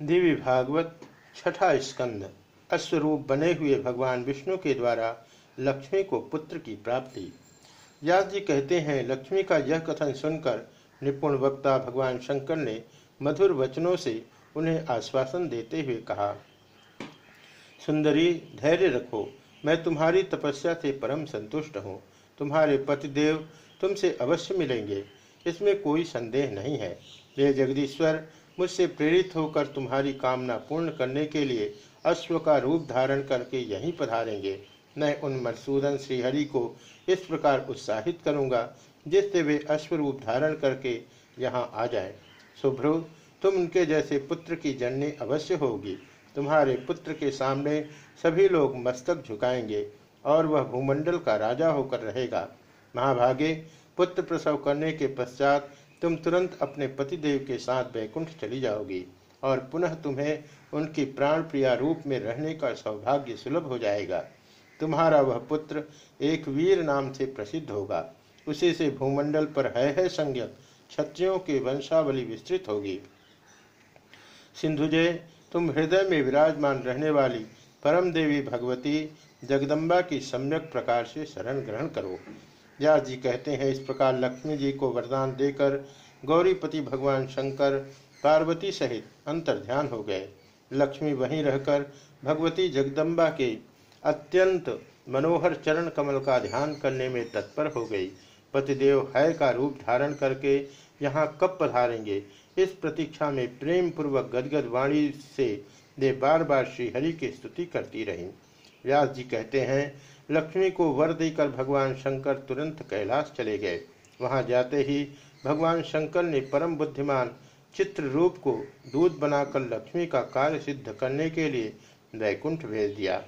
देवी भागवत, छठा स्कंद। अश्वरूप बने हुए भगवान विष्णु के द्वारा लक्ष्मी को पुत्र की प्राप्ति। व्यास जी कहते हैं, लक्ष्मी का यह कथन सुनकर निपुण वक्ता भगवान शंकर ने मधुर वचनों से उन्हें आश्वासन देते हुए कहा, सुंदरी, धैर्य रखो। मैं तुम्हारी तपस्या से परम संतुष्ट हूँ। तुम्हारे पतिदेव तुमसे अवश्य मिलेंगे। इसमें कोई संदेह नहीं है। वे जगदीश्वर मुझसे प्रेरित होकर तुम्हारी कामना पूर्ण करने के लिए अश्व का रूप धारण करके यहीं पधारेंगे। मैं उन मधुसूदन श्रीहरि को इस प्रकार उत्साहित करूँगा, जिससे वे अश्व रूप धारण करके यहाँ आ जाए। शुभ्रु तुम उनके जैसे पुत्र की जननी अवश्य होगी। तुम्हारे पुत्र के सामने सभी लोग मस्तक झुकाएँगे और वह भूमंडल का राजा होकर रहेगा। महाभागे, पुत्र प्रसव करने के पश्चात तुम तुरंत अपने पतिदेव के साथ बैकुंठ चली जाओगी और पुनः तुम्हें उनकी प्राण प्रिया रूप में रहने का सौभाग्य सुलभ हो जाएगा। तुम्हारा वह पुत्र एक वीर नाम से प्रसिद्ध होगा। उसी से भूमंडल पर है है संज्ञक, क्षत्रियों की वंशावली विस्तृत होगी। सिंधुजय तुम हृदय में विराजमान रहने वाली परम देवी भगवती जगदम्बा की सम्यक प्रकार से शरण ग्रहण करो। व्यास जी कहते हैं, इस प्रकार लक्ष्मी जी को वरदान देकर गौरीपति भगवान शंकर पार्वती सहित अंतर ध्यान हो गए। लक्ष्मी वहीं रहकर भगवती जगदम्बा के अत्यंत मनोहर चरण कमल का ध्यान करने में तत्पर हो गई। पतिदेव हय का रूप धारण करके यहाँ कब पधारेंगे। इस प्रतीक्षा में प्रेम पूर्वक गदगद वाणी से वे बार बार श्रीहरि की स्तुति करती रहीं। व्यास जी कहते हैं लक्ष्मी को वर देकर भगवान शंकर तुरंत कैलाश चले गए। वहाँ जाते ही भगवान शंकर ने परम बुद्धिमान चित्र रूप को दूध बनाकर लक्ष्मी का कार्य सिद्ध करने के लिए वैकुंठ भेज दिया।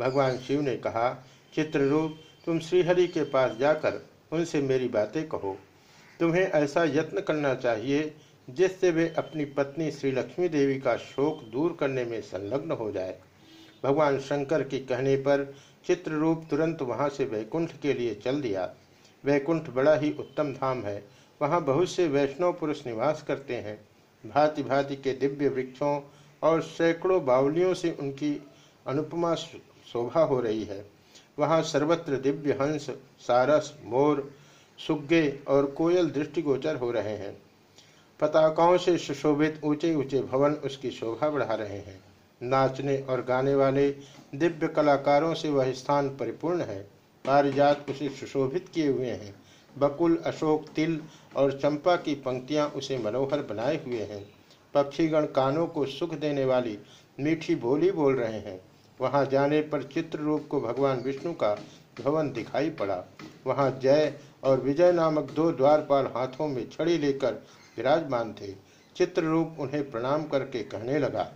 भगवान शिव ने कहा, चित्र रूप, तुम श्रीहरि के पास जाकर उनसे मेरी बातें कहो। तुम्हें ऐसा यत्न करना चाहिए जिससे वे अपनी पत्नी श्री लक्ष्मी देवी का शोक दूर करने में संलग्न हो जाए। भगवान शंकर के कहने पर चित्ररूप तुरंत वहाँ से वैकुंठ के लिए चल दिया। वैकुंठ बड़ा ही उत्तम धाम है। वहाँ बहुत से वैष्णव पुरुष निवास करते हैं। भांति भांति के दिव्य वृक्षों और सैकड़ों बावलियों से उनकी अनुपमा शोभा हो रही है। वहाँ सर्वत्र दिव्य हंस, सारस, मोर, सुग्गे और कोयल दृष्टिगोचर हो रहे हैं। पताकाओं से सुशोभित ऊँचे ऊँचे भवन उसकी शोभा बढ़ा रहे हैं। नाचने और गाने वाले दिव्य कलाकारों से वह स्थान परिपूर्ण है। पारिजात उसे सुशोभित किए हुए हैं। बकुल, अशोक, तिल और चंपा की पंक्तियाँ उसे मनोहर बनाए हुए हैं। पक्षीगण कानों को सुख देने वाली मीठी बोली बोल रहे हैं। वहाँ जाने पर चित्र रूप को भगवान विष्णु का भवन दिखाई पड़ा। वहाँ जय और विजय नामक दो द्वारपाल हाथों में छड़ी लेकर विराजमान थे। चित्र रूप उन्हें प्रणाम करके कहने लगा